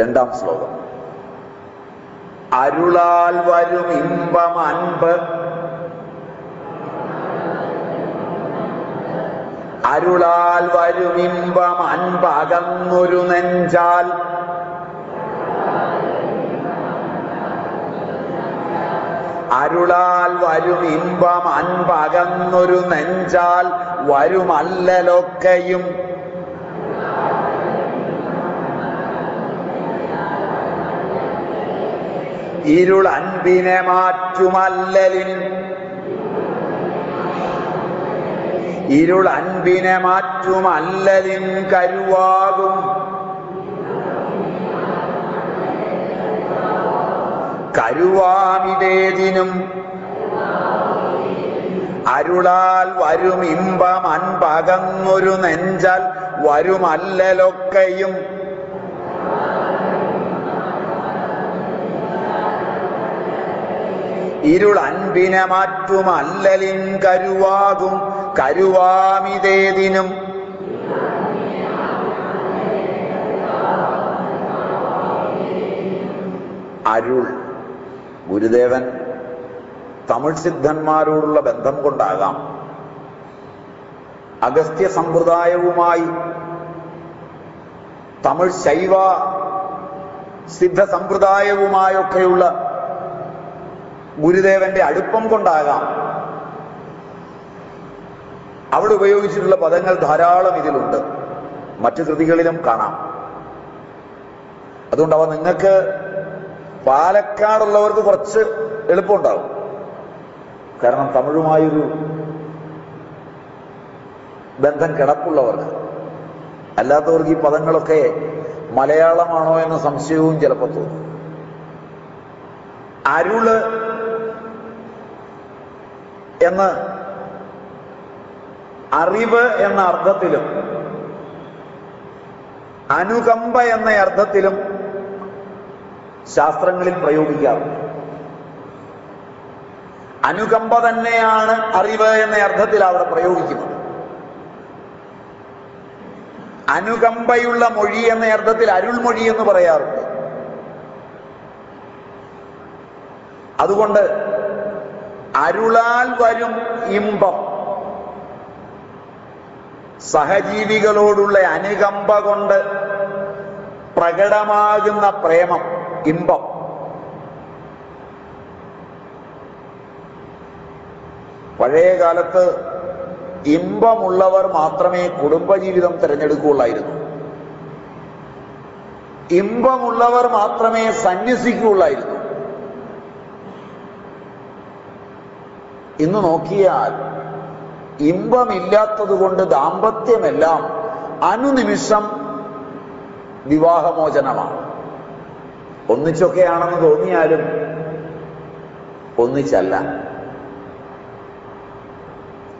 രണ്ടാം ശ്ലോകം. അരുളാൽ വരും ഇമ്പം അൻപ്. അരുളാൽ വരും ഇമ്പം അൻപകന്നൊരു നെഞ്ചാൽ. അരുളാൽ വരും ഇമ്പം അൻപകന്നൊരു നെഞ്ചാൽ. വരുമല്ലലൊക്കെയും ഇരുൾ അൻപിനെ മാറ്റുമല്ലലിൻ. ഇരുൾ അൻപിനെ മാറ്റുമല്ലലിൻ കരുവാകും. കരുവാമിതേതിനും അരുളാൽ വരും ഇമ്പം അൻപകന്നൊരു നെഞ്ചാൽ വരുമല്ലലൊക്കെയും. ഇരുൾ അൻപിനെ മാറ്റുമല്ലലിൻ കരുവാകും കരുവാമിതേതിനും. അരുൾ ഗുരുദേവൻ തമിഴ് സിദ്ധന്മാരോടുള്ള ബന്ധം കൊണ്ടാകാം. അഗസ്ത്യ സമ്പ്രദായവുമായി തമിഴ് ശൈവ സിദ്ധ സമ്പ്രദായവുമായൊക്കെയുള്ള ഗുരുദേവന്റെ അടുപ്പം കൊണ്ടാകാം. അവിടെ ഉപയോഗിച്ചിട്ടുള്ള പദങ്ങൾ ധാരാളം ഇതിലുണ്ട്. മറ്റു കൃതികളിലും കാണാം. അതുകൊണ്ട് അവ നിങ്ങൾക്ക് പാലക്കാടുള്ളവർക്ക് കുറച്ച് എളുപ്പമുണ്ടാവും. കാരണം തമിഴുമായൊരു ബന്ധം കിടപ്പുള്ളവർക്ക്. അല്ലാത്തവർക്ക് ഈ പദങ്ങളൊക്കെ മലയാളമാണോ എന്ന സംശയവും ചിലപ്പോൾ തോന്നും. അരുൾ എന്ന് അറിവ് എന്ന അർത്ഥത്തിലും അനുകമ്പ എന്ന അർത്ഥത്തിലും ശാസ്ത്രങ്ങളിൽ പ്രയോഗിക്കാം. അനുകമ്പ തന്നെയാണ് അറിവ് എന്ന അർത്ഥത്തിൽ അവിടെ പ്രയോഗിക്കുന്നത്. അനുകമ്പയുള്ള മൊഴി എന്ന അർത്ഥത്തിൽ അരുൾമൊഴി എന്ന് പറയാറുണ്ട്. അതുകൊണ്ട് അരുളാൽ വരും ഇമ്പം. സഹജീവികളോടുള്ള അനുകമ്പ കൊണ്ട് പ്രകടമാകുന്ന പ്രേമം ഇമ്പം. പഴയ കാലത്ത് ഇമ്പമുള്ളവർ മാത്രമേ കുടുംബജീവിതം തിരഞ്ഞെടുക്കുകയുള്ളായിരുന്നു. ഇമ്പമുള്ളവർ മാത്രമേ സന്യസിക്കുകയുള്ളായിരുന്നു. ഇന്ന് നോക്കിയാൽ ഇമ്പമില്ലാത്തത് കൊണ്ട് ദാമ്പത്യമെല്ലാം അനുനിമിഷം വിവാഹമോചനമാണ്. ഒന്നിച്ചൊക്കെയാണെന്ന് തോന്നിയാലും ഒന്നിച്ചല്ല.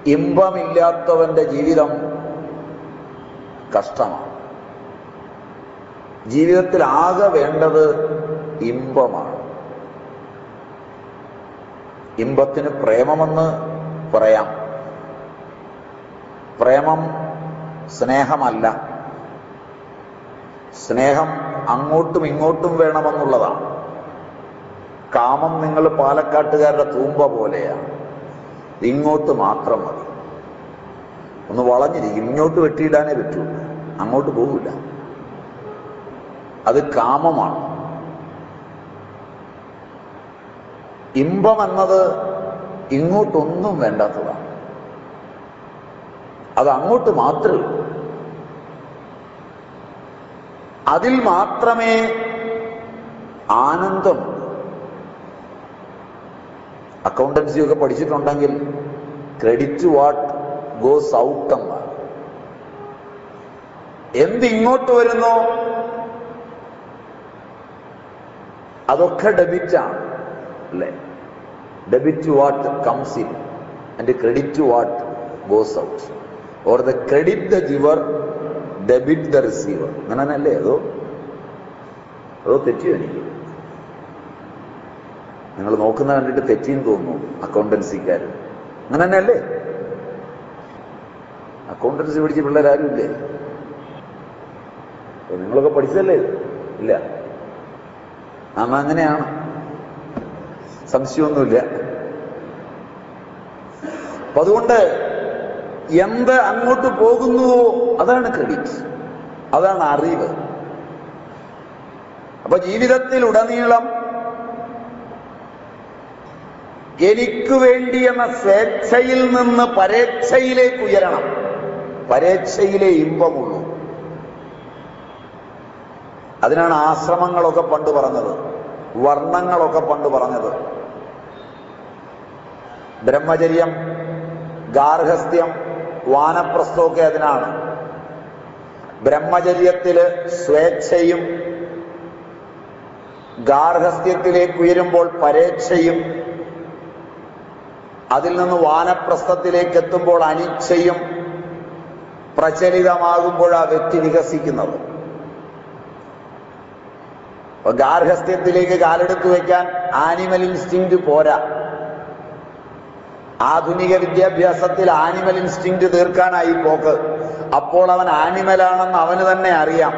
ഇമ്പമില്ലാത്തവന്റെ ജീവിതം കഷ്ടമാണ്. ജീവിതത്തിൽ ആകെ വേണ്ടത് ഇമ്പമാണ്. ഇമ്പത്തിന് പ്രേമമെന്ന് പറയാം. പ്രേമം സ്നേഹമല്ല. സ്നേഹം അങ്ങോട്ടും ഇങ്ങോട്ടും വേണമെന്നുള്ളതാണ്. കാമം നിങ്ങൾ പാലക്കാട്ടുകാരുടെ തൂമ്പ പോലെയാണ്. ഇങ്ങോട്ട് മാത്രം മതി. ഒന്ന് വളഞ്ഞിരിക്കും. ഇങ്ങോട്ട് വെട്ടിയിടാനേ പറ്റുള്ളൂ. അങ്ങോട്ട് പോകില്ല അത് കാമമാണ്. ഇമ്പം എന്നത് ഇങ്ങോട്ടൊന്നും വേണ്ടാത്തതാണ് അത് അങ്ങോട്ട് മാത്രമേ അതിൽ മാത്രമേ ആനന്ദം അക്കൗണ്ടൻസി ഒക്കെ പഠിച്ചിട്ടുണ്ടെങ്കിൽ ക്രെഡിറ്റ് വാട്ട് ഗോസ് ഔട്ട് എന്നാണ് എന്ത് ഇങ്ങോട്ട് വരുന്നോ? അതൊക്കെ ഡെബിറ്റാണ് അല്ലേ debit what comes in and credit what goes out or the credit the giver debit the receiver അങ്ങനെ തന്നെയല്ലേ അതോ അതോ തെറ്റിയോ എനിക്ക്? നിങ്ങൾ നോക്കുന്ന കണ്ടിട്ട് തെറ്റിയെന്ന് തോന്നുന്നു അക്കൗണ്ടൻസിക്കാർ അങ്ങനെ തന്നെയല്ലേ അക്കൗണ്ടൻസി പഠിച്ച പിള്ളേരാരുമില്ലേ നിങ്ങളൊക്കെ പഠിച്ചല്ലേ? ഇല്ല. നാം അങ്ങനെയാണ്. സംശയമൊന്നുമില്ല. അപ്പൊ അതുകൊണ്ട് എന്ത് അങ്ങോട്ട് പോകുന്നുവോ അതാണ് ക്രെഡിറ്റ് അതാണ് അറിവ്. അപ്പൊ ജീവിതത്തിൽ ഉടനീളം എനിക്ക് വേണ്ടി എന്ന സ്വേച്ഛയിൽ നിന്ന് പരേക്ഷയിലേക്ക് ഉയരണം. പരേക്ഷയിലെ ഇമ്പമുള്ളൂ. അതിനാണ് ആശ്രമങ്ങളൊക്കെ പണ്ട് പറഞ്ഞത്. വർണങ്ങളൊക്കെ പണ്ട് പറഞ്ഞത്. ബ്രഹ്മചര്യം ഗാർഹസ്ഥ്യം വാനപ്രസ്ഥമൊക്കെ അതിനാണ്. ബ്രഹ്മചര്യത്തിൽ സ്വേച്ഛയും ഗാർഹസ്ഥ്യത്തിലേക്ക് ഉയരുമ്പോൾ പരേക്ഷയും അതിൽ നിന്ന് വാനപ്രസ്ഥത്തിലേക്ക് എത്തുമ്പോൾ അനിച്ഛയും പ്രചലിതമാകുമ്പോൾ ആ വ്യക്തി വികസിക്കുന്നത്. ഗാർഹസ്ഥ്യത്തിലേക്ക് കാലെടുത്ത് വയ്ക്കാൻ ആനിമൽ ഇൻസ്റ്റിങ് പോരാ. ആധുനിക വിദ്യാഭ്യാസത്തിൽ ആനിമൽ ഇൻസ്റ്റിങ് തീർക്കാനായി പോക്ക്. അപ്പോൾ അവൻ ആനിമലാണെന്ന് അവന് തന്നെ അറിയാം.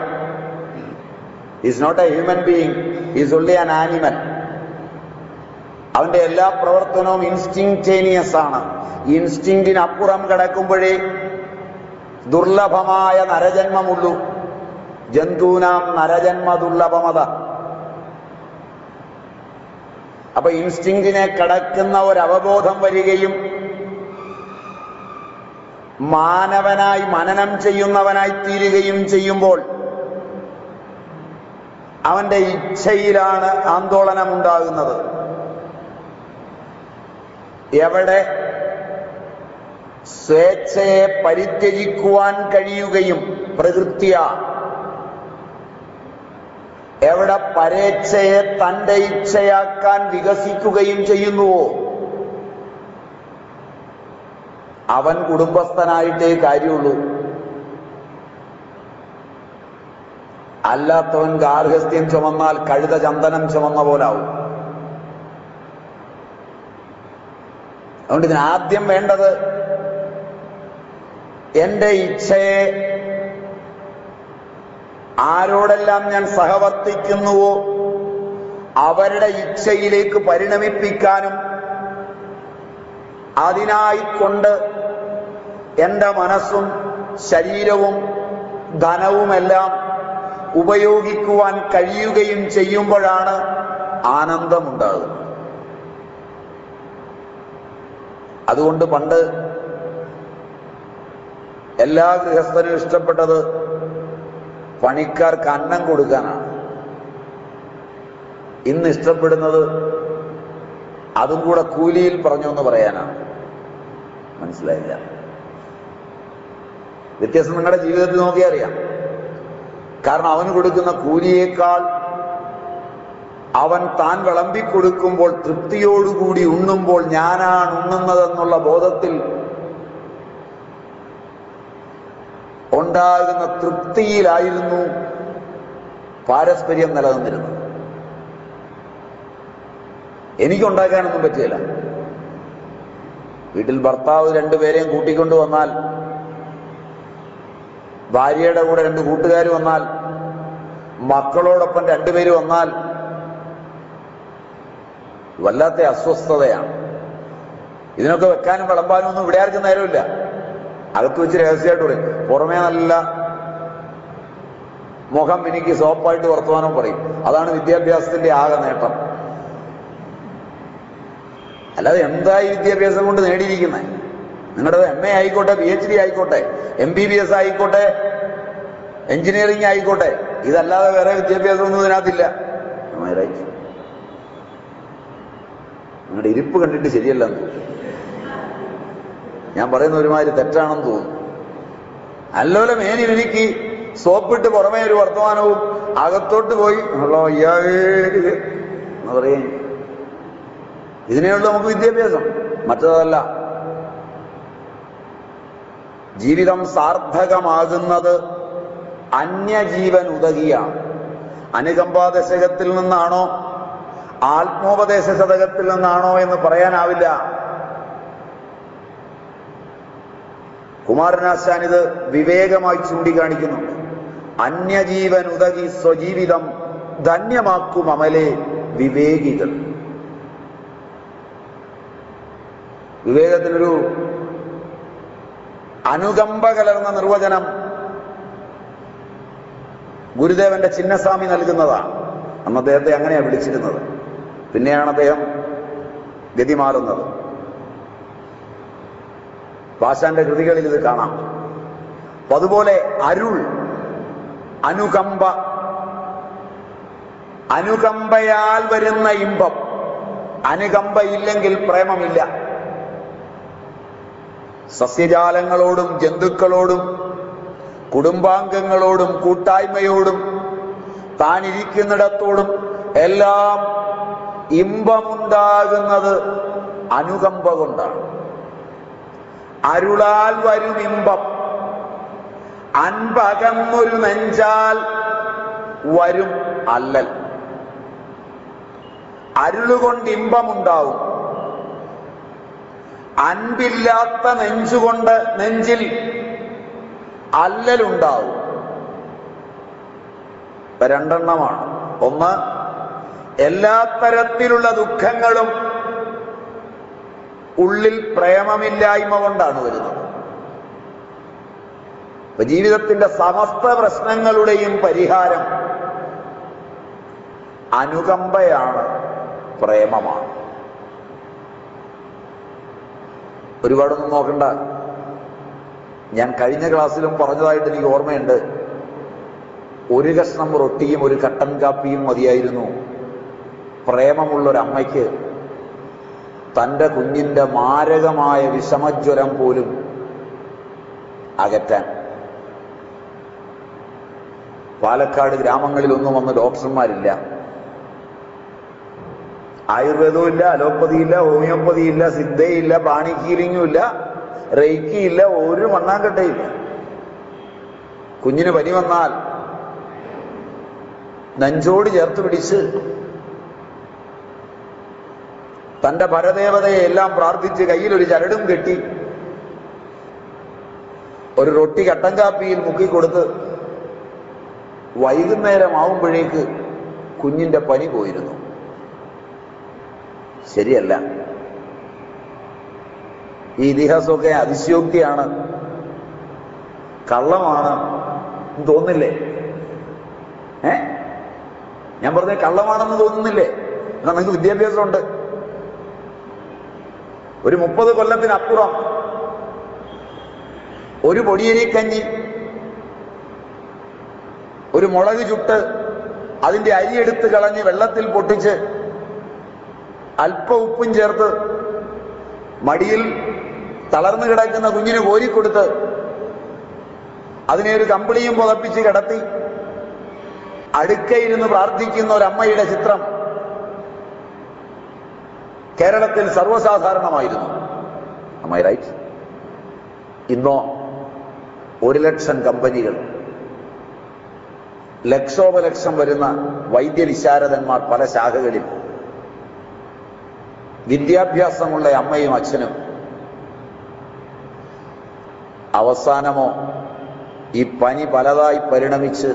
Is not a human being is only an animal അവന്റെ എല്ലാ പ്രവർത്തനവും ഇൻസ്റ്റിങ്റ്റേനിയസ് ആണ്. ഇൻസ്റ്റിങ്റ്റിനപ്പുറം കിടക്കുമ്പോഴേ ദുർലഭമായ നരജന്മമുള്ളൂ. ജന്തൂനാം നരജന്മ ദുർലഭമത അപ്പൊ ഇൻസ്റ്റിങ്റ്റിനെ കടക്കുന്ന ഒരു അവബോധം വരികയും മാനവനായി മനനം ചെയ്യുന്നവനായി തീരുകയും ചെയ്യുമ്പോൾ അവന്റെ ഇച്ഛയിലാണ് ആന്തോളനം ഉണ്ടാകുന്നത് എവിടെ സ്വേച്ഛയെ പരിത്യജിക്കുവാൻ കഴിയുകയും പ്രകൃത്യ എവിടെ പരേച്ഛയെ തന്റെ ഇച്ഛയാക്കാൻ വികസിക്കുകയും ചെയ്യുന്നുവോ? അവൻ കുടുംബസ്ഥനായിട്ടേ കാര്യമുള്ളൂ. അല്ലാത്തവൻ ഗാർഹസ്ഥ്യം ചുമന്നാൽ കഴുത ചന്ദനം ചുമന്ന പോലാവും. അതുകൊണ്ട് ഇതിനാദ്യം വേണ്ടത് എന്റെ ഇച്ഛയെ ആരോടെല്ലാം ഞാൻ സഹവർത്തിക്കുന്നുവോ അവരുടെ ഇച്ഛയിലേക്ക് പരിണമിപ്പിക്കാനും അതിനായിക്കൊണ്ട് എന്റെ മനസ്സും ശരീരവും ധനവുമെല്ലാം ഉപയോഗിക്കുവാൻ കഴിയുകയും ചെയ്യുമ്പോഴാണ് ആനന്ദമുണ്ടാകുന്നത്. അതുകൊണ്ട് പണ്ട് എല്ലാ ഗൃഹസ്ഥനും ഇഷ്ടപ്പെട്ടത് പണിക്കാർക്ക് അന്നം കൊടുക്കാനാണ് ഇന്ന് ഇഷ്ടപ്പെടുന്നത് അതും കൂടെ കൂലിയിൽ പറഞ്ഞു എന്ന് പറയാനാണ് മനസ്സിലായില്ല. വ്യത്യാസം നിങ്ങളുടെ ജീവിതത്തിൽ നോക്കിയാൽ അറിയാം. കാരണം അവന് കൊടുക്കുന്ന കൂലിയേക്കാൾ അവൻ താൻ വിളമ്പിക്കൊടുക്കുമ്പോൾ തൃപ്തിയോടുകൂടി ഉണ്ണുമ്പോൾ ഞാനാണ് ഉണ്ണുന്നതെന്നുള്ള ബോധത്തിൽ ഉണ്ടാകുന്ന തൃപ്തിയിലായിരുന്നു പാരസ്പര്യം നിലനിന്നിരുന്നത്. എനിക്കുണ്ടാക്കാനൊന്നും പറ്റില്ല വീട്ടിൽ ഭർത്താവ് രണ്ടുപേരെയും കൂട്ടിക്കൊണ്ടു വന്നാൽ ഭാര്യയുടെ കൂടെ രണ്ട് കൂട്ടുകാർ വന്നാൽ മക്കളോടൊപ്പം രണ്ടുപേര് വന്നാൽ വല്ലാത്ത അസ്വസ്ഥതയാണ്. ഇതിനൊക്കെ വെക്കാനും വിളമ്പാനും ഒന്നും ഇവിടെ ആർക്കും നേരമില്ല. അകത്ത് വെച്ച് രഹസ്യമായിട്ട് പറയും. പുറമേ നല്ല മുഖം എനിക്ക് സോപ്പായിട്ട് വർത്തമാനം പറയും. അതാണ് വിദ്യാഭ്യാസത്തിന്റെ ആകെ നേട്ടം. അല്ലാതെ എന്തായി വിദ്യാഭ്യാസം കൊണ്ട് നേടിയിരിക്കുന്നത് നിങ്ങളുടെ എം എ ആയിക്കോട്ടെ പി എച്ച് ഡി ആയിക്കോട്ടെ എം ബി ബി എസ് ആയിക്കോട്ടെ എഞ്ചിനീയറിംഗ് ആയിക്കോട്ടെ ഇതല്ലാതെ വേറെ വിദ്യാഭ്യാസമൊന്നും ഇതിനകത്തില്ല. നിങ്ങളുടെ ഇരിപ്പ് കണ്ടിട്ട് ശരിയല്ലെന്ന്. ഞാൻ പറയുന്ന ഒരുമാതിരി തെറ്റാണെന്ന് തോന്നുന്നു. അല്ലോല മേനി എനിക്ക് സോപ്പിട്ട് പുറമേ ഒരു വർത്തമാനവും അകത്തോട്ട് പോയി ഹലോ എന്ന് പറയും. ഇതിനെയുള്ള നമുക്ക് വിദ്യാഭ്യാസം. മറ്റതല്ല. ജീവിതം സാർത്ഥകമാകുന്നത് അന്യജീവൻ ഉതകിയാണ് അനുകമ്പാദശകത്തിൽ നിന്നാണോ? ആത്മോപദേശ ശതകത്തിൽ നിന്നാണോ എന്ന് പറയാനാവില്ല. കുമാരനാശാൻ ഇത് വിവേകമായി ചൂണ്ടിക്കാണിക്കുന്നുണ്ട്. അന്യജീവൻ ഉതകി സ്വജീവിതം ധന്യമാക്കും അമലെ വിവേകികൾ. വിവേകത്തിനൊരു അനുകമ്പ കലർന്ന നിർവചനം ഗുരുദേവന്റെ ചിന്നസ്വാമി നൽകുന്നതാണ്. അന്ന് അദ്ദേഹത്തെ അങ്ങനെയാണ് വിളിച്ചിരുന്നത്. പിന്നെയാണ് അദ്ദേഹം ഗതി മാറുന്നത് പാശാന്റെ കൃതികളിൽ ഇത് കാണാം. അതുപോലെ അരുൾ അനുകമ്പ അനുകമ്പയാൽ വരുന്ന ഇമ്പം. അനുകമ്പ ഇല്ലെങ്കിൽ പ്രേമമില്ല. സസ്യജാലങ്ങളോടും ജന്തുക്കളോടും കുടുംബാംഗങ്ങളോടും കൂട്ടായ്മയോടും താനിരിക്കുന്നിടത്തോടും എല്ലാം ഇമ്പമുണ്ടാകുന്നത് അനുകമ്പ കൊണ്ടാണ്. അരുളാൽ വരും ഇമ്പം അൻപകന്നൊരു നെഞ്ചാൽ വരും അല്ലൽ. അരുളുകൊണ്ട് ഇമ്പമുണ്ടാവും. അൻപില്ലാത്ത നെഞ്ചുകൊണ്ട് നെഞ്ചിൽ അല്ലലുണ്ടാവും. രണ്ടെണ്ണമാണ്. ഒന്ന് എല്ലാ തരത്തിലുള്ള ദുഃഖങ്ങളും ഉള്ളിൽ പ്രേമമില്ലായ്മ കൊണ്ടാണ് വരുന്നത്. ഇപ്പൊ ജീവിതത്തിന്റെ സമസ്ത പ്രശ്നങ്ങളുടെയും പരിഹാരം അനുകമ്പയാണ് പ്രേമമാണ്. ഒരുപാടൊന്നും നോക്കണ്ട. ഞാൻ കഴിഞ്ഞ ക്ലാസ്സിലും പറഞ്ഞതായിട്ട് എനിക്ക് ഓർമ്മയുണ്ട്. ഒരു കഷ്ണം റൊട്ടിയും ഒരു കട്ടൻ കാപ്പിയും മതിയായിരുന്നു. പ്രേമമുള്ള ഒരു കുഞ്ഞിന്റെ മാരകമായ വിഷമജ്വരം പോലും അകറ്റാൻ. പാലക്കാട് ഗ്രാമങ്ങളിലൊന്നും വന്ന് ഡോക്ടർമാരില്ല. ആയുർവേദവും ഇല്ല അലോപ്പതി ഇല്ല ഹോമിയോപ്പതി ഇല്ല സിദ്ധയില്ല ബാണി ഹീലിംഗും ഇല്ല റേക്കിയില്ല ഒരു മണ്ണാങ്കട്ടയില്ല കുഞ്ഞിന് പനി വന്നാൽ നെഞ്ചോട് ചേർത്ത് പിടിച്ച് തന്റെ പരദേവതയെ എല്ലാം പ്രാർത്ഥിച്ച് കയ്യിൽ ഒരു ചരടും കെട്ടി ഒരു റൊട്ടി കട്ടൻ കാപ്പിയിൽ മുക്കിക്കൊടുത്ത് വൈകുന്നേരമാവുമ്പോഴേക്ക് കുഞ്ഞിന്റെ പനി പോയിരുന്നു. ശരിയല്ല. ഈ ഇതിഹാസമൊക്കെ അതിശയോക്തിയാണ്. കള്ളമാണ് തോന്നില്ലേ ഏ? ഞാൻ പറഞ്ഞ കള്ളമാണെന്ന് തോന്നുന്നില്ലേ? എന്നാ നിങ്ങൾക്ക് വിദ്യാഭ്യാസമുണ്ട്. ഒരു മുപ്പത് കൊല്ലത്തിനപ്പുറം ഒരു പൊടിയരിക്കഞ്ഞി ഒരു മുളക് ചുട്ട് അതിന്റെ അരി എടുത്ത് കളഞ്ഞ് വെള്ളത്തിൽ പൊട്ടിച്ച് അല്പ ഉപ്പും ചേർത്ത് മടിയിൽ തളർന്നു കിടക്കുന്ന കുഞ്ഞിന് കോരിക്കൊടുത്ത് അതിനെ ഒരു കമ്പിളിയും പുതപ്പിച്ച് കിടത്തി അടുക്കയിരുന്ന് പ്രാർത്ഥിക്കുന്ന ഒരമ്മയുടെ ചിത്രം. കേരളത്തിൽ സർവസാധാരണമായിരുന്നു. അമ്മായി റൈറ്റ് ഇന്നോ ഒരു ലക്ഷം കമ്പനികൾ ലക്ഷോപലക്ഷം വരുന്ന വൈദ്യവിശാരദന്മാർ പല ശാഖകളിൽ വിദ്യാഭ്യാസമുള്ള അമ്മയും അച്ഛനും അവസാനമോ ഈ പനി പലതായി പരിണമിച്ച്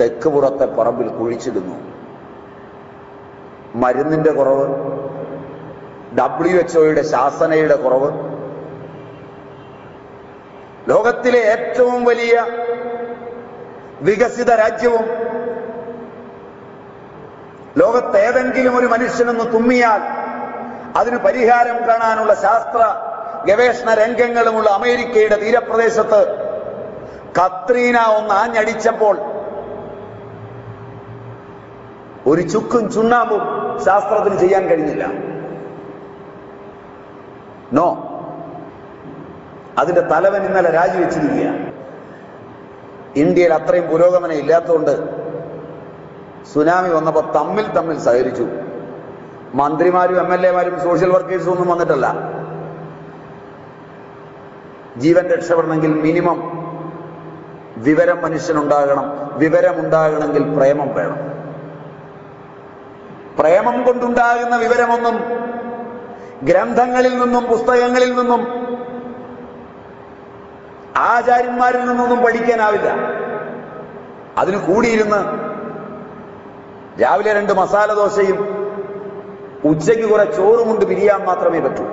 തെക്ക് പുറത്തെ പറമ്പിൽ കുഴിച്ചിടുന്നു. മരുന്നിന്റെ കുറവ് ഡബ്ല്യു എച്ച് ഒയുടെ ശാസനയുടെ കുറവ്. ലോകത്തിലെ ഏറ്റവും വലിയ വികസിത രാജ്യവും ലോകത്തേതെങ്കിലും ഒരു മനുഷ്യനൊന്ന് തുമ്മിയാൽ അതിന് പരിഹാരം കാണാനുള്ള ശാസ്ത്ര ഗവേഷണ രംഗങ്ങളുമുള്ള അമേരിക്കയുടെ തീരപ്രദേശത്ത് കത്രീന ഒന്ന് ആഞ്ഞടിച്ചപ്പോൾ ഒരു ചുക്കും ചുണ്ണാമ്പും ശാസ്ത്രത്തിന് ചെയ്യാൻ കഴിഞ്ഞില്ല. നോ അതിന്റെ തലവൻ ഇന്നലെ രാജിവെച്ചിരിക്കുകയാണ് ഇന്ത്യയിൽ അത്രയും പുരോഗമനം ഇല്ലാത്തതുകൊണ്ട് സുനാമി വന്നപ്പോൾ തമ്മിൽ തമ്മിൽ സഹകരിച്ചു. മന്ത്രിമാരും എം എൽ എമാരും സോഷ്യൽ വർക്കേഴ്സും ഒന്നും വന്നിട്ടല്ല. ജീവൻ രക്ഷപ്പെടണമെങ്കിൽ മിനിമം വിവരം മനുഷ്യനുണ്ടാകണം വിവരമുണ്ടാകണമെങ്കിൽ പ്രേമം വേണം. പ്രേമം കൊണ്ടുണ്ടാകുന്ന വിവരമൊന്നും ഗ്രന്ഥങ്ങളിൽ നിന്നും പുസ്തകങ്ങളിൽ നിന്നും ആചാര്യന്മാരിൽ നിന്നൊന്നും പഠിക്കാനാവില്ല. അതിന് കൂടിയിരുന്ന് രാവിലെ രണ്ട് മസാല ദോശയും ഉച്ചയ്ക്ക് കുറെ ചോറും കൊണ്ട് പിരിയാൻ മാത്രമേ പറ്റൂ.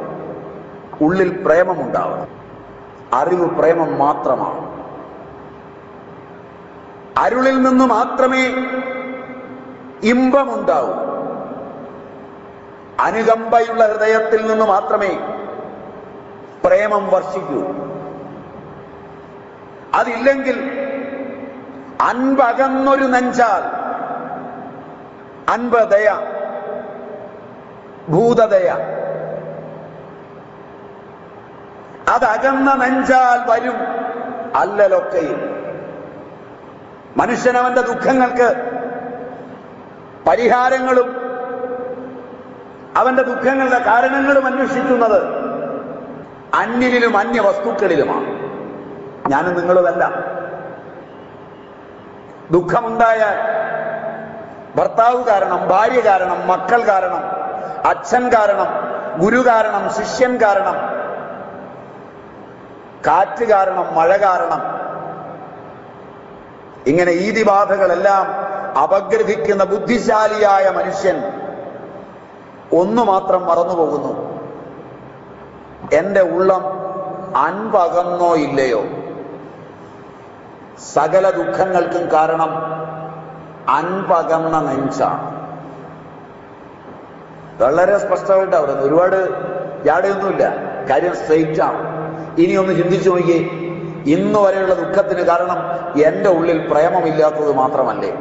ഉള്ളിൽ പ്രേമമുണ്ടാവണം. അറിവ് പ്രേമം മാത്രമാണ് അരുളിൽ നിന്ന് മാത്രമേ ഇമ്പമുണ്ടാവൂ. അനുകമ്പയുള്ള ഹൃദയത്തിൽ നിന്ന് മാത്രമേ പ്രേമം വർഷിക്കൂ. അതില്ലെങ്കിൽ അൻപകന്നൊരു നെഞ്ചാൽ അൻപതയ ഭൂതദയ. അതകന്ന നെഞ്ചാൽ വരും അല്ലലൊക്കെയും. മനുഷ്യനവന്റെ ദുഃഖങ്ങൾക്ക് പരിഹാരങ്ങളും അവന്റെ ദുഃഖങ്ങളുടെ കാരണങ്ങളും അന്വേഷിക്കുന്നത് അന്യനിലും അന്യ വസ്തുക്കളിലുമാണ് ഞാനും നിങ്ങളുമല്ല. ദുഃഖമുണ്ടായാൽ ഭർത്താവ് കാരണം ഭാര്യ കാരണം മക്കൾ കാരണം അച്ഛൻ കാരണം ഗുരു കാരണം ശിഷ്യൻ കാരണം കാറ്റ് കാരണം മഴ കാരണം ഇങ്ങനെ ഈതിബാധകളെല്ലാം അപഗ്രഹിക്കുന്ന ബുദ്ധിശാലിയായ മനുഷ്യൻ ഒന്നു മാത്രം മറന്നുപോകുന്നു. എന്റെ ഉള്ളം അൻപകന്നോ ഇല്ലയോ? സകല ദുഃഖങ്ങൾക്കും കാരണം അൻപകന്ന നെഞ്ചാണ്. വളരെ സ്പഷ്ടമായിട്ട് പറയുന്നത് ഒരുപാട് ജാടയൊന്നുമില്ല. കാര്യം സ്ട്രെയിറ്റ് ഇനി ഒന്ന് ചിന്തിച്ചു നോക്കി ഇന്ന് വരെയുള്ള ദുഃഖത്തിന് കാരണം എന്റെ ഉള്ളിൽ പ്രേമമില്ലാത്തത് മാത്രമല്ലേ?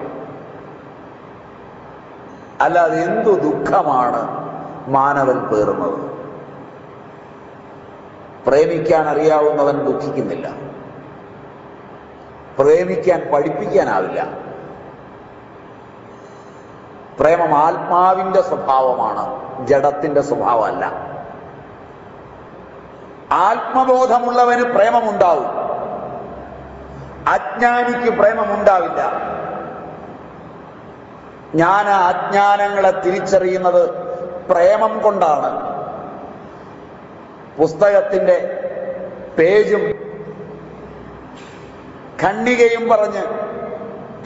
അല്ലാതെ എന്തു ദുഃഖമാണ് മാനവൻ പേറുന്നത്? പ്രേമിക്കാൻ അറിയാവുന്നവൻ ദുഃഖിക്കുന്നില്ല. പ്രേമിക്കാൻ പഠിപ്പിക്കാനാവില്ല. പ്രേമം ആത്മാവിന്റെ സ്വഭാവമാണ് ജഡത്തിന്റെ സ്വഭാവമല്ല. ആത്മബോധമുള്ളവന് പ്രേമമുണ്ടാവും. അജ്ഞാനിക്ക് പ്രേമമുണ്ടാവില്ല. ആ അജ്ഞാനങ്ങളെ തിരിച്ചറിയുന്നത് പ്രേമം കൊണ്ടാണ്. പുസ്തകത്തിന്റെ പേജും ഖണ്ഡികയും പറഞ്ഞ്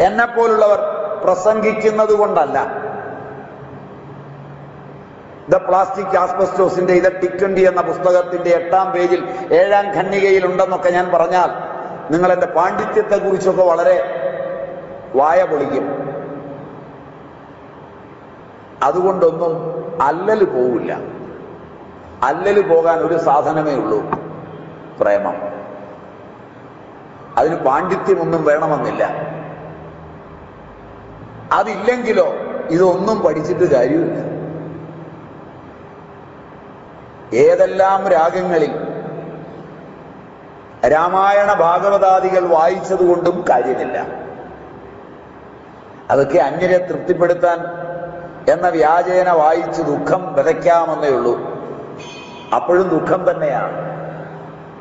എന്നെപ്പോലുള്ളവർ പ്രസംഗിക്കുന്നത് കൊണ്ടല്ല. ദ പ്ലാസ്റ്റിക് ആസ്ബസ്റ്റോസിന്റെ ഇത് ടിക്കണ്ടി എന്ന പുസ്തകത്തിന്റെ എട്ടാം പേജിൽ ഏഴാം ഖണ്ണികയിൽ ഉണ്ടെന്നൊക്കെ ഞാൻ പറഞ്ഞാൽ നിങ്ങൾ എന്റെ പാണ്ഡിത്യത്തെ കുറിച്ചൊക്കെ വളരെ വായ പൊളിക്കും. അതുകൊണ്ടൊന്നും അല്ലല് പോവില്ല. അല്ലല് പോകാൻ ഒരു സാധനമേ ഉള്ളൂ പ്രേമം. അതിന് പാണ്ഡിത്യമൊന്നും വേണമെന്നില്ല. അതില്ലെങ്കിലോ ഇതൊന്നും പഠിച്ചിട്ട് കാര്യമില്ല. ഏതെല്ലാം രാഗങ്ങളിൽ രാമായണ ഭാഗവതാദികൾ വായിച്ചതുകൊണ്ടും കാര്യമില്ല. അതൊക്കെ അന്യരെ തൃപ്തിപ്പെടുത്താൻ എന്ന വ്യാജേന വായിച്ച് ദുഃഖം വിതയ്ക്കാമെന്നേ ഉള്ളൂ. അപ്പോഴും ദുഃഖം തന്നെയാണ്.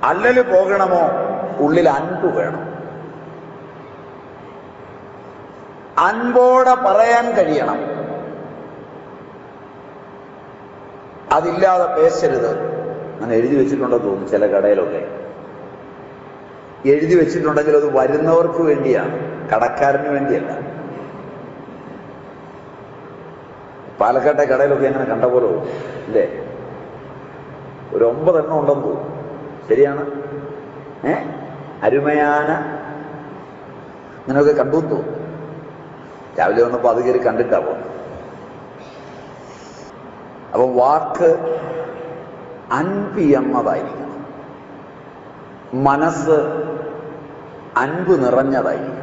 അല്ലല് പോകണമോ? ഉള്ളിൽ അൻപ് വേണം. അൻപോടെ പറയാൻ കഴിയണം. അതില്ലാതെ പേശരുത്. അങ്ങനെ എഴുതി വെച്ചിട്ടുണ്ടെന്ന് തോന്നുന്നു ചില കടയിലൊക്കെ. എഴുതി വെച്ചിട്ടുണ്ടെങ്കിൽ അത് വരുന്നവർക്ക് വേണ്ടിയാണ്. കടക്കാരന് വേണ്ടിയല്ല. പാലക്കാട്ടെ കടയിലൊക്കെ എങ്ങനെ കണ്ട പോലെ തോന്നും. ഇല്ലേ? ഒരു ഒമ്പതെണ്ണം ഉണ്ടെന്ന് തോന്നുന്നു. ശരിയാണ്? ഏ? അരുമയാന. അങ്ങനെയൊക്കെ കണ്ടു തോന്നുന്നു. രാവിലെ വന്നപ്പോ അത് കയറി കണ്ടിട്ടാ പോകുന്നത് അപ്പൊ വാക്ക് അൻപിയമ്മതായിരിക്കണം. മനസ്സ് അൻപ് നിറഞ്ഞതായിരിക്കണം.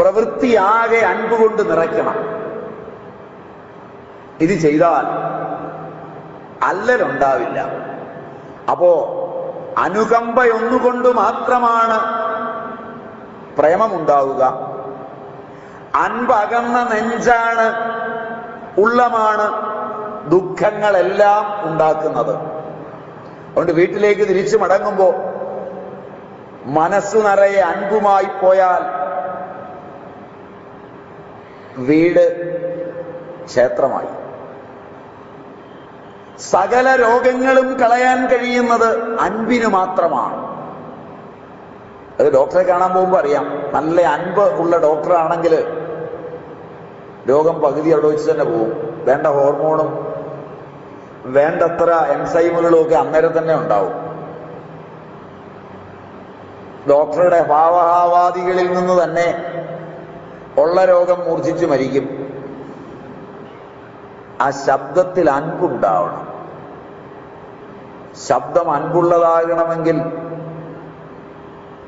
പ്രവൃത്തി അൻപുകൊണ്ട് അൻപ് കൊണ്ട് നിറയ്ക്കണം. ഇത് ചെയ്താൽ അല്ലലുണ്ടാവില്ല അപ്പോ അനുകമ്പയൊന്നുകൊണ്ട് മാത്രമാണ് പ്രേമമുണ്ടാവുക. അൻപകന്ന നെഞ്ചാണ് ഉള്ളമാണ് ദുഃഖങ്ങളെല്ലാം ഉണ്ടാക്കുന്നത്. അതുകൊണ്ട് വീട്ടിലേക്ക് തിരിച്ചു മടങ്ങുമ്പോ മനസ്സു നിറയെ അൻപുമായി പോയാൽ വീട് ക്ഷേത്രമായി. സകല രോഗങ്ങളും കളയാൻ കഴിയുന്നത് അൻപിന് മാത്രമാണ്. അത് ഡോക്ടറെ കാണാൻ പോകുമ്പോൾ അറിയാം. നല്ല അൻപ് ഉള്ള ഡോക്ടറാണെങ്കിൽ രോഗം പകുതി അവിടെ വെച്ച് തന്നെ പോകും. വേണ്ട ഹോർമോണും വേണ്ടത്ര എൻസൈമുകളും ഒക്കെ അന്നേരം തന്നെ ഉണ്ടാവും. ഡോക്ടറുടെ ഭാവഹാവാദികളിൽ നിന്ന് തന്നെ ഉള്ള രോഗം മൂർച്ഛിച്ചു മരിക്കും. ആ ശബ്ദത്തിൽ അൻപുണ്ടാവണം. ശബ്ദം അൻപുള്ളതാകണമെങ്കിൽ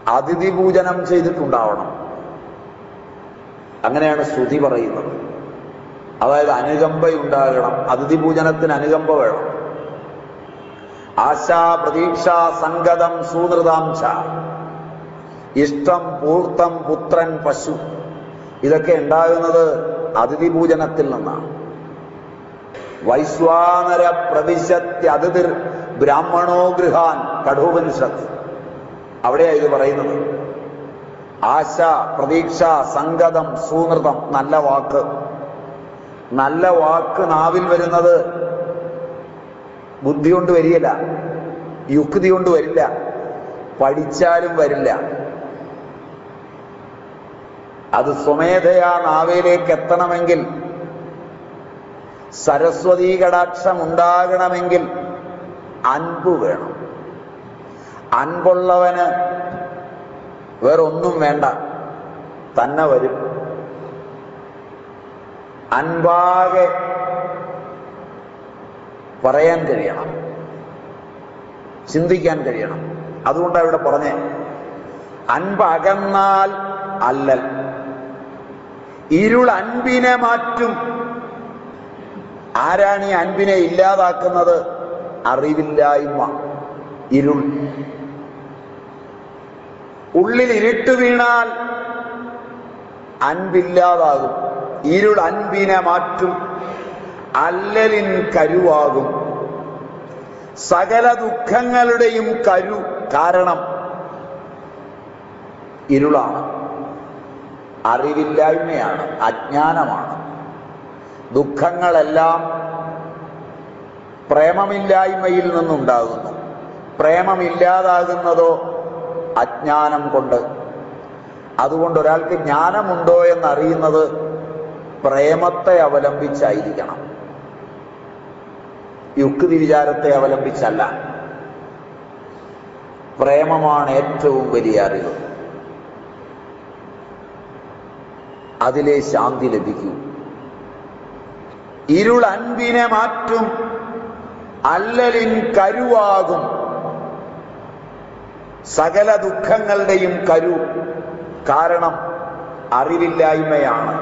അതിഥി പൂജനം ചെയ്തിട്ടുണ്ടാവണം. അങ്ങനെയാണ് ശ്രുതി പറയുന്നത്. അതായത് അനുകമ്പയുണ്ടാകണം അതിഥി പൂജനത്തിന് അനുകമ്പ വേണം. ആശാ പ്രതീക്ഷ സംഗതം സൂനൃതാംശ ഇഷ്ടം പൂർത്തം പുത്രൻ പശു. ഇതൊക്കെ ഉണ്ടാകുന്നത് അതിഥി പൂജനത്തിൽ നിന്നാണ്. വൈശ്വാനര പ്രവിശത്യതിഥിർ ബ്രാഹ്മണോ ഗൃഹാൻ കഠോപനിഷത്ത് അവിടെയാ ഇത് പറയുന്നത്. ആശ പ്രതീക്ഷ സംഗതം സൂനൃതം നല്ല വാക്ക്. നല്ല വാക്ക് നാവിൽ വരുന്നത് ബുദ്ധി കൊണ്ട് വരില്ല യുക്തി കൊണ്ട് വരില്ല. പഠിച്ചാലും വരില്ല. അത് സ്വമേധയാ നാവിലേക്ക് എത്തണമെങ്കിൽ സരസ്വതീ കടാക്ഷം ഉണ്ടാകണമെങ്കിൽ അൻപ് വേണം. അൻപുള്ളവന് വേറൊന്നും വേണ്ട. തന്നെ വരും. അൻപാകെ പറയാൻ കഴിയണം. ചിന്തിക്കാൻ കഴിയണം. അതുകൊണ്ടാണ് ഇവിടെ പറഞ്ഞേ അൻപകന്നാൽ അല്ലൽ. ഇരുൾ അൻപിനെ മാറ്റും. ആരാണ് ഈ അൻപിനെ ഇല്ലാതാക്കുന്നത്? അറിവില്ലായ്മ. ഇരുൾ. ഉള്ളിൽ ഇരുട്ട് വീണാൽ അൻപില്ലാതാകും. ഇരുൾ അൻപിനെ മാറ്റും. അല്ലലിൻ കരുവാകും. സകല ദുഃഖങ്ങളുടെയും കരു കാരണം ഇരുളാണ്. അറിവില്ലായ്മയാണ് അജ്ഞാനമാണ്. ദുഃഖങ്ങളെല്ലാം പ്രേമമില്ലായ്മയിൽ നിന്നുണ്ടാകുന്നു. പ്രേമമില്ലാതാകുന്നതോ അജ്ഞാനം കൊണ്ട്. അതുകൊണ്ട് ഒരാൾക്ക് ജ്ഞാനമുണ്ടോ എന്നറിയുന്നത് പ്രേമത്തെ അവലംബിച്ചായിരിക്കണം. യുക്തി വിചാരത്തെ അവലംബിച്ചല്ല. പ്രേമമാണ് ഏറ്റവും വലിയ അറിവ്. അതിലെ ശാന്തി ലഭിക്കൂ. ഇരുൾ അൻപിനെ മാറ്റും അല്ലലിൻ കരുവാകും. സകല ദുഃഖങ്ങളുടെയും കരു കാരണം അറിവില്ലായ്മയാണ്.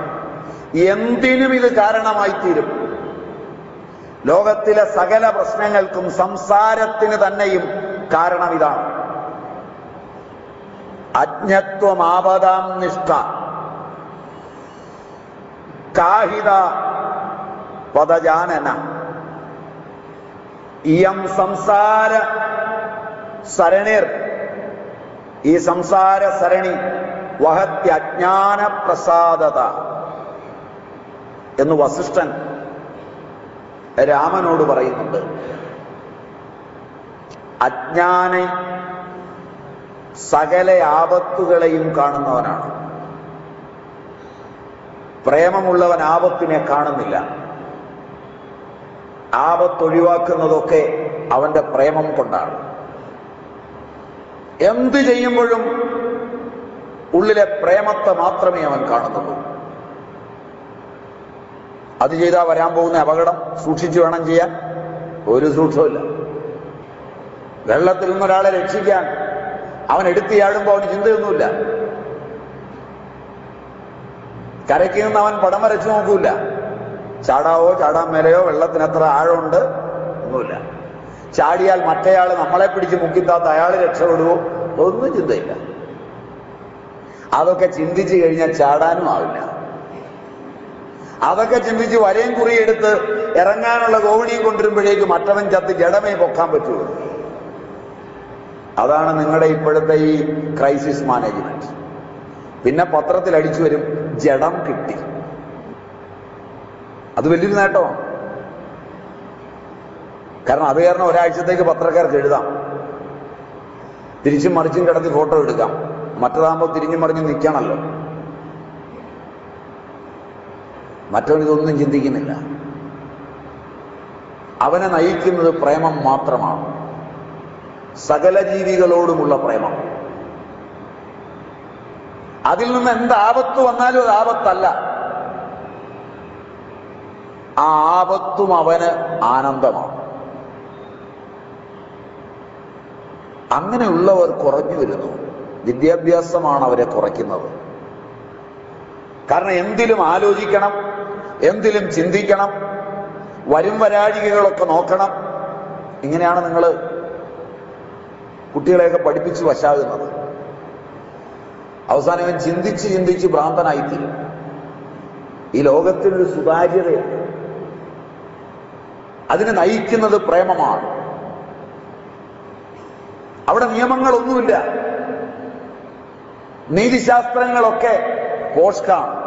എന്തിനും ഇത് കാരണമായി തീരും ലോകത്തിലെ സകല പ്രശ്നങ്ങൾക്കും സംസാരത്തിന് തന്നെയും കാരണം ഇതാണ് അജ്ഞത്വമാപതാം നിഷ്ഠ. കാഹിത പദജാനന. ഇയം സംസാര സരണിർ. ഈ സംസാര സരണി വഹത്യജ്ഞാന പ്രസാദത. എന്ന് വസിഷ്ഠൻ രാമനോട് പറയുന്നുണ്ട്. അജ്ഞാന സകല ആപത്തുകളെയും കാണുന്നവനാണ്. പ്രേമമുള്ളവൻ ആപത്തിനെ കാണുന്നില്ല. ആപത്തൊഴിവാക്കുന്നതൊക്കെ അവന്റെ പ്രേമം കൊണ്ടാണ്. എന്ത് ചെയ്യുമ്പോഴും ഉള്ളിലെ പ്രേമത്തെ മാത്രമേ അവൻ കാണുന്നുള്ളൂ. അത് ചെയ്താൽ വരാൻ പോകുന്ന അപകടം സൂക്ഷിച്ചു വേണം ചെയ്യാൻ. ഒരു സൂക്ഷ്മമില്ല വെള്ളത്തിൽ നിന്നൊരാളെ രക്ഷിക്കാൻ അവൻ എടുത്തിയാടുമ്പോൾ അവന് ചിന്തയൊന്നുമില്ല. കരയ്ക്ക് നിന്ന് അവൻ പടം വരച്ചു നോക്കൂല. ചാടാവോ ചാടാൻ മേലെയോ വെള്ളത്തിന് എത്ര ആഴമുണ്ട് ഒന്നുമില്ല. ചാടിയാൽ മറ്റേയാൾ നമ്മളെ പിടിച്ച് മുക്കിത്താത്ത അയാൾ രക്ഷപ്പെടുവോ? ഒന്നും ചിന്തയില്ല. അതൊക്കെ ചിന്തിച്ചു കഴിഞ്ഞാൽ ചാടാനും ആവില്ല. അതൊക്കെ ചിന്തിച്ച് വരയും കുറിയെടുത്ത് ഇറങ്ങാനുള്ള ഗോവണിയും കൊണ്ടുവരുമ്പോഴേക്ക് മറ്റവൻ ചത്ത് ജഡമേ പൊക്കാൻ പറ്റുള്ളൂ. അതാണ് നിങ്ങളുടെ ഇപ്പോഴത്തെ ഈ ക്രൈസിസ് മാനേജ്മെന്റ്. പിന്നെ പത്രത്തിൽ അടിച്ചു വരും ജഡം കിട്ടി. അത് വലിയൊരു നേട്ടമാണ് കാരണം അത് കാരണം ഒരാഴ്ചത്തേക്ക് പത്രക്കാർക്ക് എഴുതാം. തിരിച്ചും മറിച്ചും കിടത്തി ഫോട്ടോ എടുക്കാം. മറ്റതാകുമ്പോൾ തിരിഞ്ഞും മറിഞ്ഞും നിൽക്കണമല്ലോ മറ്റവൻ ഇതൊന്നും ചിന്തിക്കുന്നില്ല. അവനെ നയിക്കുന്നത് പ്രേമം മാത്രമാണ്. സകല ജീവികളോടുമുള്ള പ്രേമം. അതിൽ നിന്ന് എന്ത് ആപത്ത് വന്നാലും അത് ആപത്തല്ല. ആ ആപത്തും അവന് ആനന്ദമാണ്. അങ്ങനെയുള്ളവർ കുറഞ്ഞു വരുന്നു. വിദ്യാഭ്യാസമാണ് അവരെ കുറയ്ക്കുന്നത്. കാരണം എന്തിലും ആലോചിക്കണം എന്തിലും ചിന്തിക്കണം വരും വരാഴികകളൊക്കെ നോക്കണം. ഇങ്ങനെയാണ് നിങ്ങൾ കുട്ടികളെയൊക്കെ പഠിപ്പിച്ച് വശാകുന്നത്. അവസാനം ഇവൻ ചിന്തിച്ച് ചിന്തിച്ച് ഭ്രാന്തനായിത്തീരും ഈ ലോകത്തിനൊരു സുതാര്യതയുണ്ട്. അതിനെ നയിക്കുന്നത് പ്രേമമാണ്. അവിടെ നിയമങ്ങളൊന്നുമില്ല. നീതിശാസ്ത്രങ്ങളൊക്കെ പോഷ്കാണ്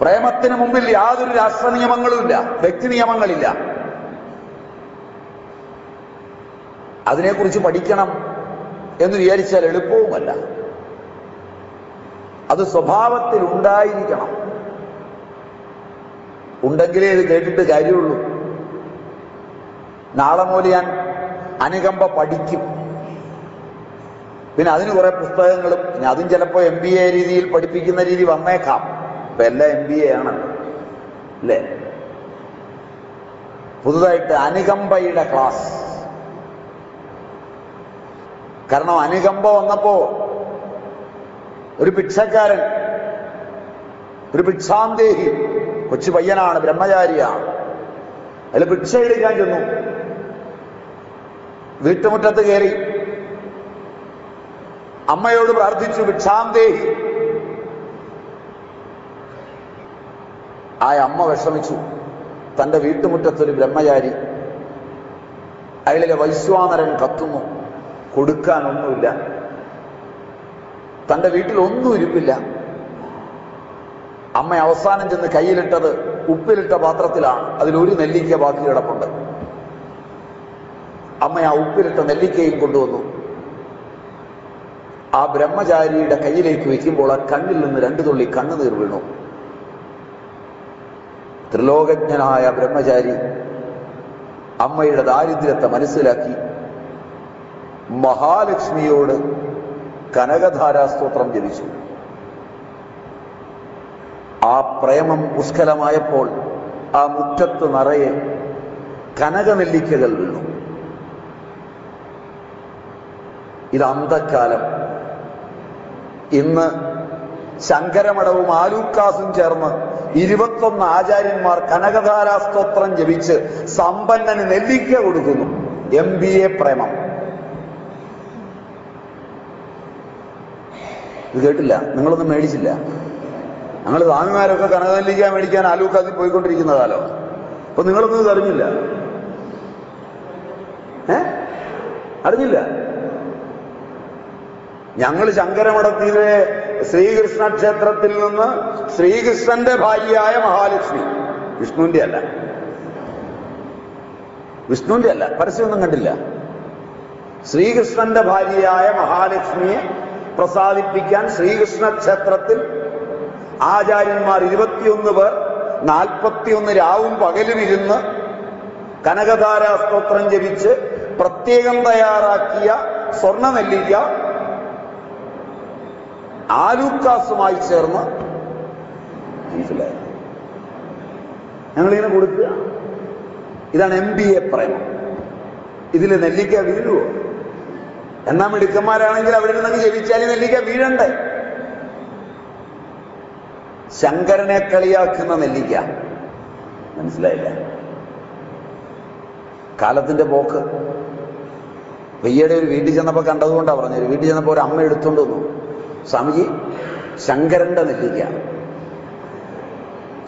പ്രേമത്തിന് മുമ്പിൽ യാതൊരു രാഷ്ട്ര നിയമങ്ങളുമില്ല വ്യക്തി നിയമങ്ങളില്ല അതിനെക്കുറിച്ച് പഠിക്കണം. എന്ന് വിചാരിച്ചാൽ എളുപ്പവുമല്ല. അത് സ്വഭാവത്തിൽ ഉണ്ടായിരിക്കണം. ഉണ്ടെങ്കിലേ ഇത് കേട്ടിട്ട് കാര്യമുള്ളൂ. നാളെ മുതൽ ഞാൻ അനുകമ്പ പഠിക്കും. പിന്നെ അതിന് കുറെ പുസ്തകങ്ങളും പിന്നെ അതും ചിലപ്പോൾ എം ബി എ രീതിയിൽ പഠിപ്പിക്കുന്ന രീതി വന്നേക്കാം. ഇപ്പൊ എല്ലാം എം ബി എ ആണല്ലോ. അല്ലേ? പുതുതായിട്ട് അനുകമ്പയുടെ ക്ലാസ്. കാരണം അനുകമ്പ വന്നപ്പോ ഒരു ഭിക്ഷക്കാരൻ ഒരു ഭിക്ഷാന്തേഹി കൊച്ചു പയ്യനാണ് ബ്രഹ്മചാരിയാണ്. അതിൽ ഭിക്ഷ എടുക്കാൻ ചെന്നു. വീട്ടുമുറ്റത്ത് കയറി. അമ്മയോട് പ്രാർത്ഥിച്ചു ഭിക്ഷാന്തേഹി. ആ അമ്മ വിഷമിച്ചു. തന്റെ വീട്ടുമുറ്റത്തൊരു ബ്രഹ്മചാരി അയാളിലെ വൈശ്വാനരൻ കത്തുന്നു. കൊടുക്കാനൊന്നുമില്ല. തന്റെ വീട്ടിൽ ഒന്നും ഇരിപ്പില്ല. അമ്മ അവസാനം ചെന്ന് കയ്യിലിട്ടത് ഉപ്പിലിട്ട പാത്രത്തിലാണ്. അതിലൊരു നെല്ലിക്ക ബാക്കി കിടപ്പുണ്ട്. അമ്മ ആ ഉപ്പിലിട്ട നെല്ലിക്കയും കൊണ്ടുവന്നു. ആ ബ്രഹ്മചാരിയുടെ കയ്യിലേക്ക് വെക്കുമ്പോൾ ആ കണ്ണിൽ നിന്ന് രണ്ടു തുള്ളി കണ്ണുനീർ വീണു. ത്രിലോകജ്ഞനായ ബ്രഹ്മചാരി അമ്മയുടെ ദാരിദ്ര്യത്തെ മനസ്സിലാക്കി മഹാലക്ഷ്മിയോട് കനകധാരാസ്തോത്രം ജപിച്ചു. ആ പ്രേമം പുഷ്കലമായപ്പോൾ ആ മുറ്റത്ത് നിറയെ കനകനെല്ലിക്കകൾ വീണു. ഇത് അന്തക്കാലം ഇന്ന് ശങ്കരമടവും ആലൂക്കാസും ചേർന്ന് ഇരുപത്തൊന്ന് ആചാര്യന്മാർ കനകധാരാസ്തോത്രം ജപിച്ച് സമ്പന്നന് നെല്ലിക്ക കൊടുക്കുന്നു. എം ബി എ പ്രേമം. ഇത് കേട്ടില്ല. നിങ്ങളൊന്നും മേടിച്ചില്ല. ഞങ്ങൾ സ്വാമിമാരൊക്കെ കനകനെല്ലിക്ക മേടിക്കാൻ ആലൂക്കാതി പോയിക്കൊണ്ടിരിക്കുന്ന കാലം അപ്പൊ നിങ്ങളൊന്നും ഇത് അറിഞ്ഞില്ല? ഏ? അറിഞ്ഞില്ല? ഞങ്ങൾ ശങ്കരമഠത്തിലെ ശ്രീകൃഷ്ണ ക്ഷേത്രത്തിൽ നിന്ന് ശ്രീകൃഷ്ണന്റെ ഭാര്യയായ മഹാലക്ഷ്മി. വിഷ്ണുവിന്റെ അല്ല. വിഷ്ണുവിന്റെ അല്ല. പരസ്യമൊന്നും കണ്ടില്ല. ശ്രീകൃഷ്ണന്റെ ഭാര്യയായ മഹാലക്ഷ്മിയെ പ്രസാദിപ്പിക്കാൻ ശ്രീകൃഷ്ണ ക്ഷേത്രത്തിൽ ആചാര്യന്മാർ ഇരുപത്തിയൊന്ന് പേർ നാൽപ്പത്തിയൊന്ന് രാവും പകലും ഇരുന്ന് കനകധാര സ്തോത്രം ജപിച്ച് പ്രത്യേകം തയ്യാറാക്കിയ സ്വർണ നെല്ലിക്ക ആലൂക്കാസുമായി ചേർന്ന് ഞങ്ങളിങ്ങനെ കൊടുക്കുക. ഇതാണ് എം ബി എ പ്രേമം. ഇതിൽ നെല്ലിക്ക വീഴുവോ? എന്നാ മിടുക്കന്മാരാണെങ്കിൽ അവിടെ നിന്ന് ജപിച്ചാലും നെല്ലിക്ക വീഴണ്ടേ? ശങ്കരനെ കളിയാക്കുന്ന നെല്ലിക്ക. മനസ്സിലായില്ല? കാലത്തിന്റെ പോക്ക്. വെയ്യയുടെ ഒരു വീട്ടിൽ ചെന്നപ്പോ കണ്ടതുകൊണ്ടാ പറഞ്ഞത്. വീട്ടിൽ ചെന്നപ്പോൾ ഒരു അമ്മ എടുത്തുകൊണ്ട് വന്നു. സ്വാമിജി ശങ്കരന്റെ നെല്ലിക്ക.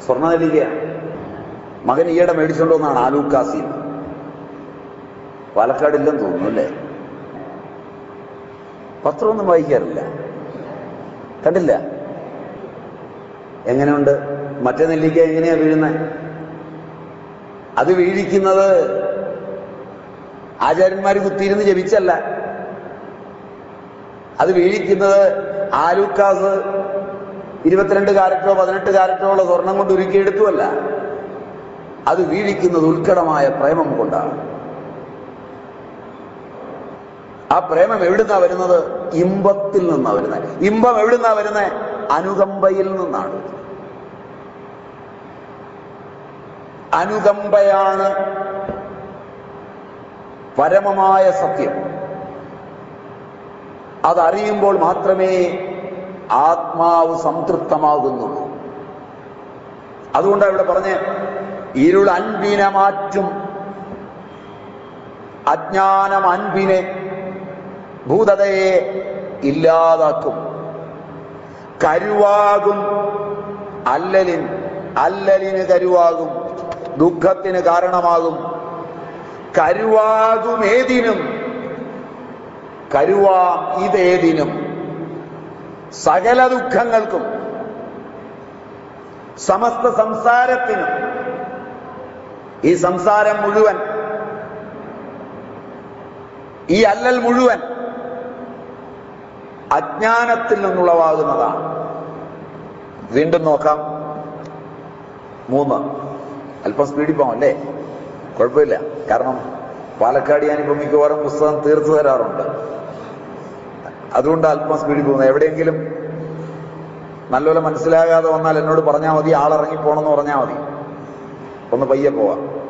സ്വർണ നെല്ലിക്ക. മകൻ ഈയിടെ മേടിച്ചുകൊണ്ടുവന്നാണ് വന്നാണ് ആലൂക്കാസി പാലക്കാടില്ലെന്ന് തോന്നുന്നു അല്ലേ? പത്രമൊന്നും വായിക്കാറില്ല. കണ്ടില്ല. എങ്ങനെയുണ്ട്? മറ്റേ നെല്ലിക്ക എങ്ങനെയാ വീഴുന്നത് അത് വീഴിക്കുന്നത് ആചാര്യന്മാർ കുത്തിയിരുന്ന് ജപിച്ചല്ല. അത് വീഴിക്കുന്നത് ആലൂക്കാസ് ഇരുപത്തിരണ്ട് കാരറ്റോ പതിനെട്ട് കാരറ്റോ ഉള്ള സ്വർണം കൊണ്ട് ഉരുക്കിയെടുത്തുമല്ല അത് വീഴിക്കുന്നത് ഉത്കടമായ പ്രേമം കൊണ്ടാണ്. ആ പ്രേമം എവിടുന്നാ വരുന്നത്? ഇമ്പത്തിൽ നിന്നാ വരുന്നത് ഇമ്പം എവിടുന്നാ വരുന്നത് അനുകമ്പയിൽ നിന്നാണ്. അനുകമ്പയാണ് പരമമായ സത്യം. അതറിയുമ്പോൾ മാത്രമേ ആത്മാവ് സംതൃപ്തമാകുന്നുള്ളൂ. അതുകൊണ്ടാണ് ഇവിടെ പറഞ്ഞ് ഇരുൾ അൻപിനെ മാറ്റും അജ്ഞാനം അൻപിനെ ഭൂതതയെ ഇല്ലാതാക്കും. കരുവാകും. അല്ലലിൻ അല്ലലിന് കരുവാകും. ദുഃഖത്തിന് കാരണമാകും. കരുവാകും ഏതിനും കരുവാം ഇതേതിനും. സകല ദുഃഖങ്ങൾക്കും. സമസ്ത സംസാരത്തിനും. ഈ സംസാരം മുഴുവൻ ഈ അല്ലൽ മുഴുവൻ അജ്ഞാനത്തിൽ നിന്നുളവാകുന്നതാണ്. വീണ്ടും നോക്കാം. മൂന്ന്. അല്പം സ്പീഡിൽ പോകാം അല്ലേ? കുഴപ്പമില്ല. കാരണം പാലക്കാട് ഞാനിപ്പോ മിക്കവാറും പുസ്തകം തീർത്തു തരാറുണ്ട്. അതുകൊണ്ട് അല്പം സ്പീഡിൽ പോകുന്നത് എവിടെയെങ്കിലും നല്ലപോലെ മനസ്സിലാകാതെ വന്നാൽ എന്നോട് പറഞ്ഞാൽ മതി. ആളിറങ്ങി പോകണമെന്ന് പറഞ്ഞാൽ മതി. ഒന്ന് പയ്യെ പോവാം.